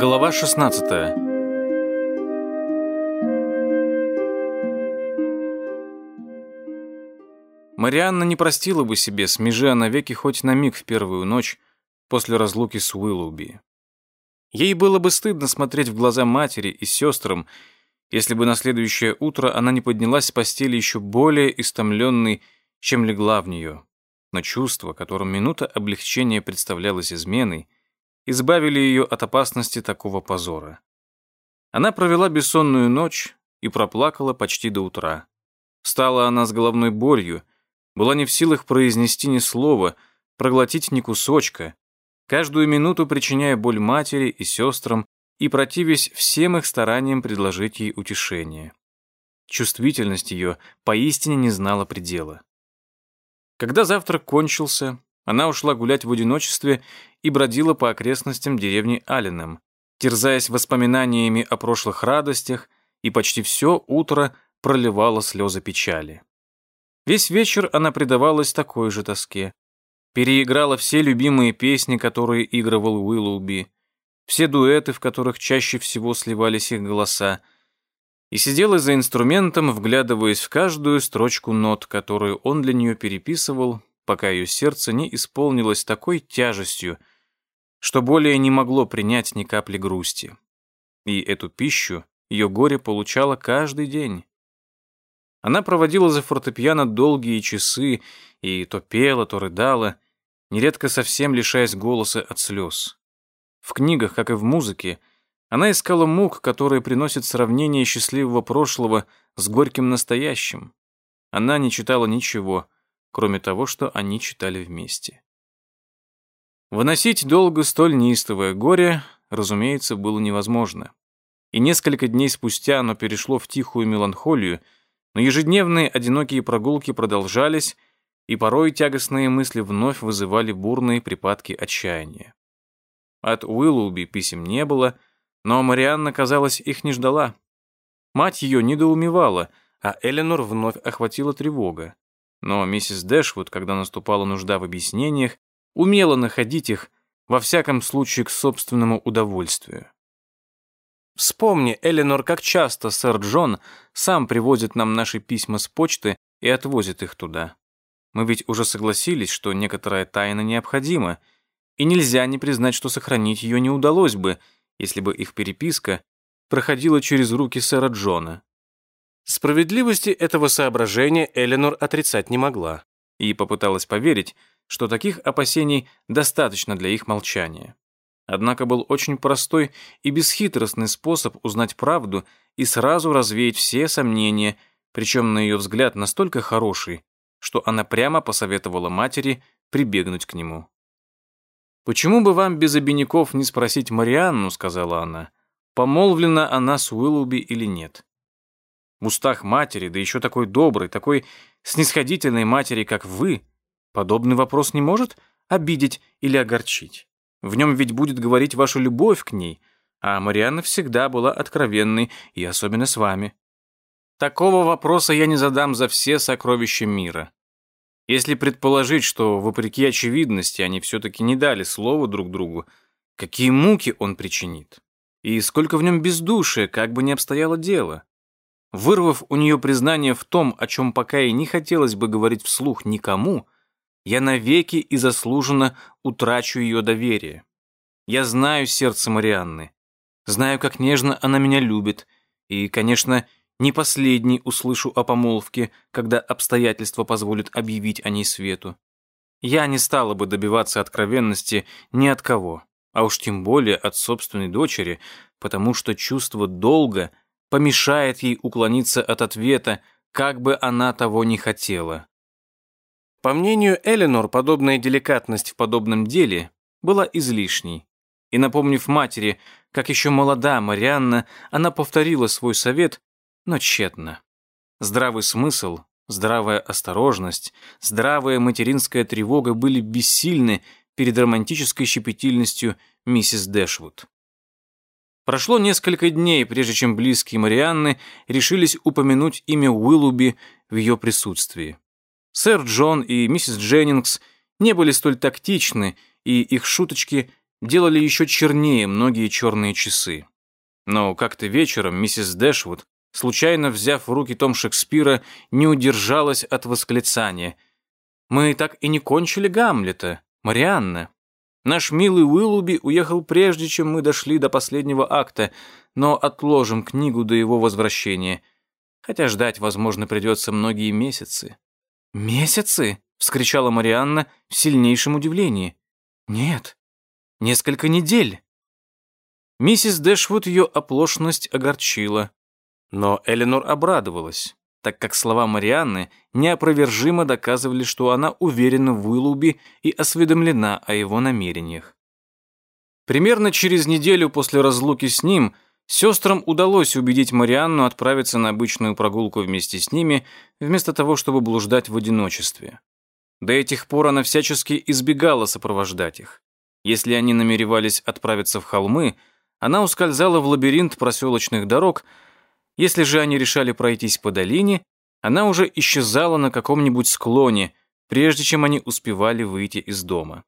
Глава 16 Марианна не простила бы себе, смежи навеки хоть на миг в первую ночь после разлуки с Уиллоуби. Ей было бы стыдно смотреть в глаза матери и сестрам, если бы на следующее утро она не поднялась с постели еще более истомленной, чем легла в нее. Но чувство, которым минута облегчения представлялась изменой, избавили ее от опасности такого позора. Она провела бессонную ночь и проплакала почти до утра. Встала она с головной болью, была не в силах произнести ни слова, проглотить ни кусочка, каждую минуту причиняя боль матери и сестрам и противясь всем их стараниям предложить ей утешение. Чувствительность ее поистине не знала предела. Когда завтрак кончился, она ушла гулять в одиночестве и бродила по окрестностям деревни Алленем, терзаясь воспоминаниями о прошлых радостях и почти все утро проливала слезы печали. Весь вечер она предавалась такой же тоске. Переиграла все любимые песни, которые игрывал Уиллоуби, все дуэты, в которых чаще всего сливались их голоса, и сидела за инструментом, вглядываясь в каждую строчку нот, которую он для нее переписывал, пока ее сердце не исполнилось такой тяжестью, что более не могло принять ни капли грусти. И эту пищу ее горе получало каждый день. Она проводила за фортепиано долгие часы и то пела, то рыдала, нередко совсем лишаясь голоса от слез. В книгах, как и в музыке, она искала мук, которые приносят сравнение счастливого прошлого с горьким настоящим. Она не читала ничего, кроме того, что они читали вместе. Выносить долго столь неистовое горе, разумеется, было невозможно. И несколько дней спустя оно перешло в тихую меланхолию, но ежедневные одинокие прогулки продолжались, и порой тягостные мысли вновь вызывали бурные припадки отчаяния. От Уиллоуби писем не было, но Марианна, казалось, их не ждала. Мать ее недоумевала, а Эленор вновь охватила тревога. Но миссис Дэшвуд, когда наступала нужда в объяснениях, умела находить их, во всяком случае, к собственному удовольствию. Вспомни, Эленор, как часто сэр Джон сам привозит нам наши письма с почты и отвозит их туда. Мы ведь уже согласились, что некоторая тайна необходима, и нельзя не признать, что сохранить ее не удалось бы, если бы их переписка проходила через руки сэра Джона. Справедливости этого соображения Эленор отрицать не могла и попыталась поверить, что таких опасений достаточно для их молчания. Однако был очень простой и бесхитростный способ узнать правду и сразу развеять все сомнения, причем, на ее взгляд, настолько хороший, что она прямо посоветовала матери прибегнуть к нему. «Почему бы вам без обиняков не спросить Марианну?» — сказала она. «Помолвлена она с Уиллуби или нет?» В устах матери, да еще такой доброй, такой снисходительной матери, как вы, подобный вопрос не может обидеть или огорчить. В нем ведь будет говорить ваша любовь к ней, а Марианна всегда была откровенной, и особенно с вами. Такого вопроса я не задам за все сокровища мира. Если предположить, что, вопреки очевидности, они все-таки не дали слова друг другу, какие муки он причинит? И сколько в нем бездушия, как бы ни обстояло дело. Вырвав у нее признание в том, о чем пока и не хотелось бы говорить вслух никому, я навеки и заслуженно утрачу ее доверие. Я знаю сердце Марианны, знаю, как нежно она меня любит, и, конечно, не последний услышу о помолвке, когда обстоятельства позволят объявить о ней свету. Я не стала бы добиваться откровенности ни от кого, а уж тем более от собственной дочери, потому что чувство долга помешает ей уклониться от ответа, как бы она того не хотела. По мнению Эленор, подобная деликатность в подобном деле была излишней. И напомнив матери, как еще молода Марианна, она повторила свой совет, но тщетно. Здравый смысл, здравая осторожность, здравая материнская тревога были бессильны перед романтической щепетильностью миссис Дэшвуд. Прошло несколько дней, прежде чем близкие Марианны решились упомянуть имя Уиллуби в ее присутствии. Сэр Джон и миссис Дженнингс не были столь тактичны, и их шуточки делали еще чернее многие черные часы. Но как-то вечером миссис Дэшвуд, случайно взяв в руки том Шекспира, не удержалась от восклицания. «Мы так и не кончили Гамлета, Марианна. Наш милый Уиллуби уехал прежде, чем мы дошли до последнего акта, но отложим книгу до его возвращения. Хотя ждать, возможно, придется многие месяцы». «Месяцы?» — вскричала Марианна в сильнейшем удивлении. «Нет, несколько недель». Миссис Дэшвуд ее оплошность огорчила, но Эленор обрадовалась, так как слова Марианны неопровержимо доказывали, что она уверена в Уиллуби и осведомлена о его намерениях. Примерно через неделю после разлуки с ним сестрам удалось убедить Марианну отправиться на обычную прогулку вместе с ними, вместо того, чтобы блуждать в одиночестве. До этих пор она всячески избегала сопровождать их. Если они намеревались отправиться в холмы, она ускользала в лабиринт проселочных дорог, если же они решали пройтись по долине, она уже исчезала на каком-нибудь склоне, прежде чем они успевали выйти из дома.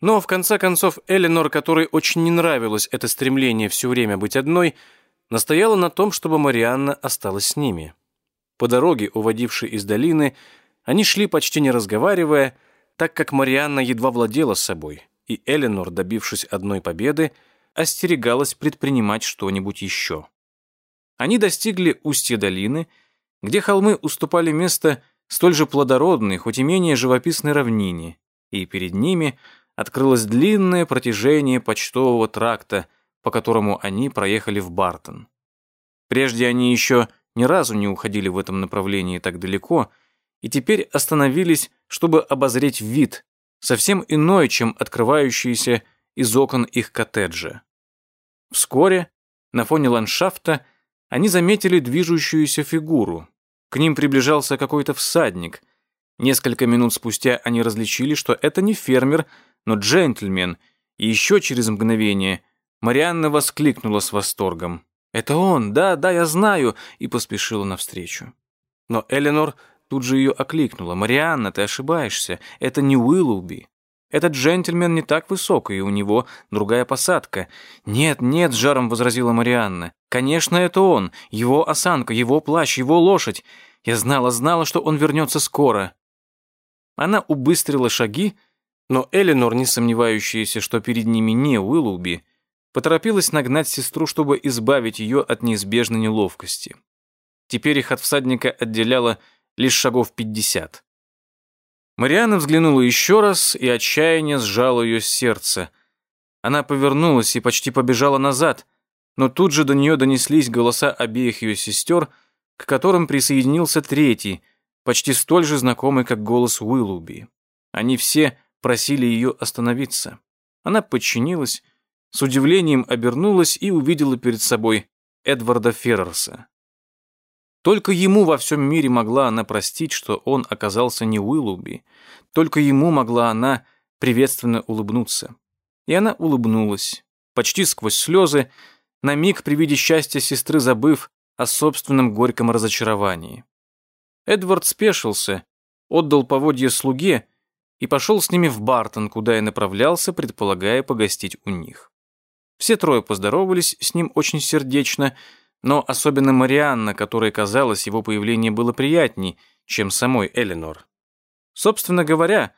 Но, в конце концов, Эленор, которой очень не нравилось это стремление все время быть одной, настояла на том, чтобы Марианна осталась с ними. По дороге, уводившей из долины, они шли почти не разговаривая, так как Марианна едва владела собой, и Эленор, добившись одной победы, остерегалась предпринимать что-нибудь еще. Они достигли устья долины, где холмы уступали место столь же плодородной, хоть и менее живописной равнине, и перед ними открылось длинное протяжение почтового тракта, по которому они проехали в Бартон. Прежде они еще ни разу не уходили в этом направлении так далеко, и теперь остановились, чтобы обозреть вид, совсем иной, чем открывающийся из окон их коттеджа. Вскоре, на фоне ландшафта, они заметили движущуюся фигуру. К ним приближался какой-то всадник. Несколько минут спустя они различили, что это не фермер, но джентльмен, и еще через мгновение Марианна воскликнула с восторгом. «Это он! Да, да, я знаю!» и поспешила навстречу. Но Эленор тут же ее окликнула. «Марианна, ты ошибаешься. Это не Уиллоуби. Этот джентльмен не так высок, и у него другая посадка». «Нет, нет», — жаром возразила Марианна. «Конечно, это он. Его осанка, его плащ, его лошадь. Я знала, знала, что он вернется скоро». Она убыстрила шаги, но Эленор, не сомневающаяся, что перед ними не Уиллоуби, поторопилась нагнать сестру, чтобы избавить ее от неизбежной неловкости. Теперь их от всадника отделяло лишь шагов пятьдесят. Марианна взглянула еще раз, и отчаяние сжало ее сердце. Она повернулась и почти побежала назад, но тут же до нее донеслись голоса обеих ее сестер, к которым присоединился третий, почти столь же знакомый, как голос Уиллуби. Они все просили ее остановиться. Она подчинилась, с удивлением обернулась и увидела перед собой Эдварда Феррерса. Только ему во всем мире могла она простить, что он оказался не Уиллуби. Только ему могла она приветственно улыбнуться. И она улыбнулась, почти сквозь слезы, на миг при виде счастья сестры забыв о собственном горьком разочаровании. Эдвард спешился, отдал поводье слуге и пошел с ними в Бартон, куда и направлялся, предполагая погостить у них. Все трое поздоровались с ним очень сердечно, но особенно Марианна, которой казалось, его появление было приятней, чем самой Эленор. Собственно говоря,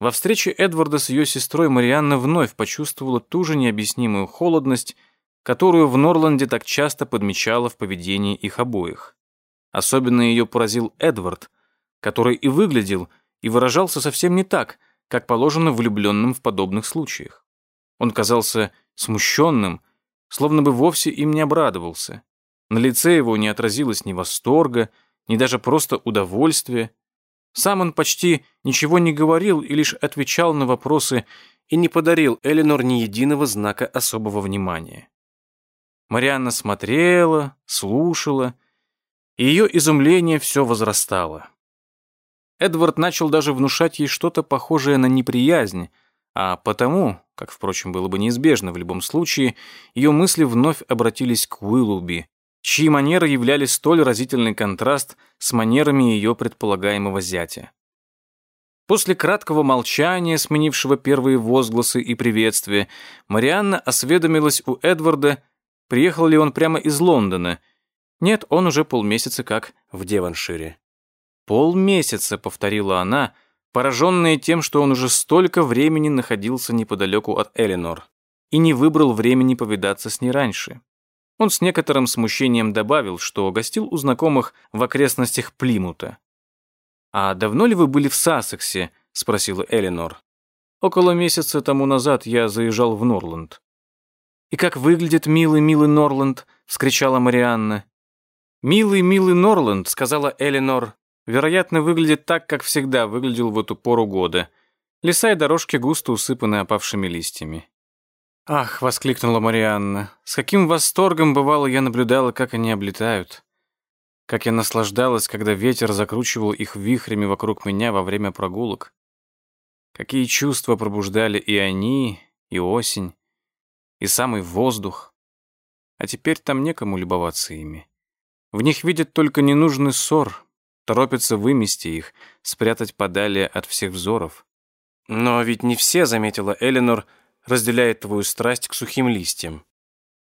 во встрече Эдварда с ее сестрой Марианна вновь почувствовала ту же необъяснимую холодность, которую в Норланде так часто подмечала в поведении их обоих. Особенно ее поразил Эдвард, который и выглядел, и выражался совсем не так, как положено влюбленным в подобных случаях. Он казался смущенным, словно бы вовсе им не обрадовался. На лице его не отразилось ни восторга, ни даже просто удовольствия. Сам он почти ничего не говорил и лишь отвечал на вопросы и не подарил Эленор ни единого знака особого внимания. Марианна смотрела, слушала, и ее изумление все возрастало. Эдвард начал даже внушать ей что-то похожее на неприязнь, а потому, как, впрочем, было бы неизбежно в любом случае, ее мысли вновь обратились к Уиллуби, чьи манеры являли столь разительный контраст с манерами ее предполагаемого зятя. После краткого молчания, сменившего первые возгласы и приветствия, Марианна осведомилась у Эдварда, приехал ли он прямо из Лондона. Нет, он уже полмесяца как в Деваншире. «Полмесяца», — повторила она, пораженная тем, что он уже столько времени находился неподалеку от Эленор и не выбрал времени повидаться с ней раньше. Он с некоторым смущением добавил, что гостил у знакомых в окрестностях Плимута. «А давно ли вы были в Сассексе?» — спросила Эленор. «Около месяца тому назад я заезжал в Норланд». «И как выглядит милый-милый Норланд?» — вскричала Марианна. «Милый-милый Норланд», — сказала Эленор, «вероятно, выглядит так, как всегда выглядел в эту пору года. Леса и дорожки густо усыпаны опавшими листьями». «Ах!» — воскликнула Марианна. «С каким восторгом, бывало, я наблюдала, как они облетают. Как я наслаждалась, когда ветер закручивал их вихрями вокруг меня во время прогулок. Какие чувства пробуждали и они, и осень, и самый воздух. А теперь там некому любоваться ими. В них видят только ненужный ссор, торопятся вымести их, спрятать подали от всех взоров. Но ведь не все, заметила Эленор, разделяет твою страсть к сухим листьям.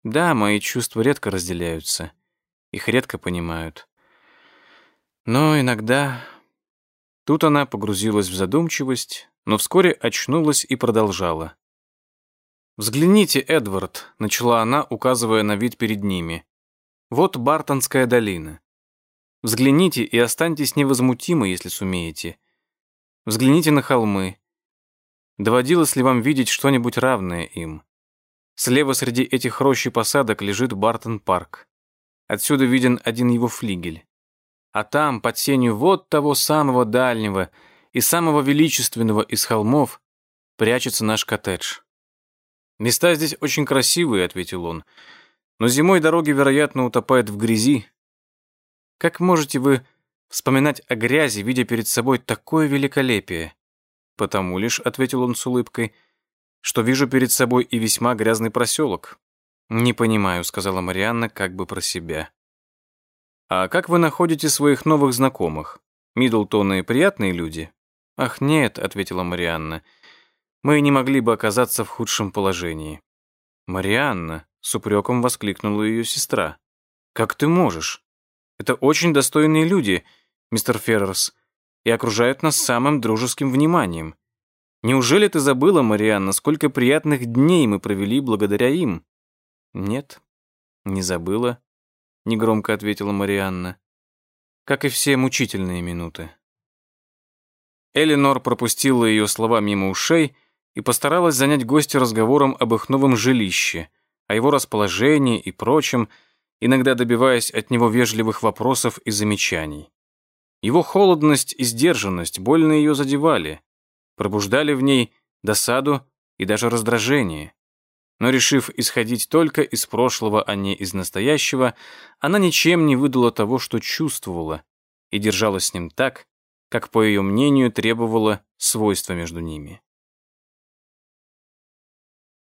Да, мои чувства редко разделяются. Их редко понимают. Но иногда... Тут она погрузилась в задумчивость, но вскоре очнулась и продолжала. «Взгляните, Эдвард», — начала она, указывая на вид перед ними. «Вот Бартонская долина. Взгляните и останьтесь невозмутимы, если сумеете. Взгляните на холмы. Доводилось ли вам видеть что-нибудь равное им? Слева среди этих рощ и посадок лежит Бартон-парк. Отсюда виден один его флигель. А там, под сенью вот того самого дальнего и самого величественного из холмов, прячется наш коттедж. «Места здесь очень красивые», — ответил он, «но зимой дороги, вероятно, утопают в грязи. Как можете вы вспоминать о грязи, видя перед собой такое великолепие?» «Потому лишь», — ответил он с улыбкой, «что вижу перед собой и весьма грязный проселок. «Не понимаю», — сказала Марианна как бы про себя. «А как вы находите своих новых знакомых? Миддлтоны приятные люди?» «Ах, нет», — ответила Марианна. «Мы не могли бы оказаться в худшем положении». «Марианна», — с упреком воскликнула ее сестра. «Как ты можешь? Это очень достойные люди, мистер Феррерс, и окружают нас самым дружеским вниманием. Неужели ты забыла, Марианна, сколько приятных дней мы провели благодаря им?» «Нет, не забыла», — негромко ответила Марианна. «Как и все мучительные минуты». Эленор пропустила ее слова мимо ушей и постаралась занять гостя разговором об их новом жилище, о его расположении и прочем, иногда добиваясь от него вежливых вопросов и замечаний. Его холодность и сдержанность больно ее задевали, пробуждали в ней досаду и даже раздражение. Но решив исходить только из прошлого, а не из настоящего, она ничем не выдала того, что чувствовала, и держалась с ним так, как, по ее мнению, требовало свойства между ними.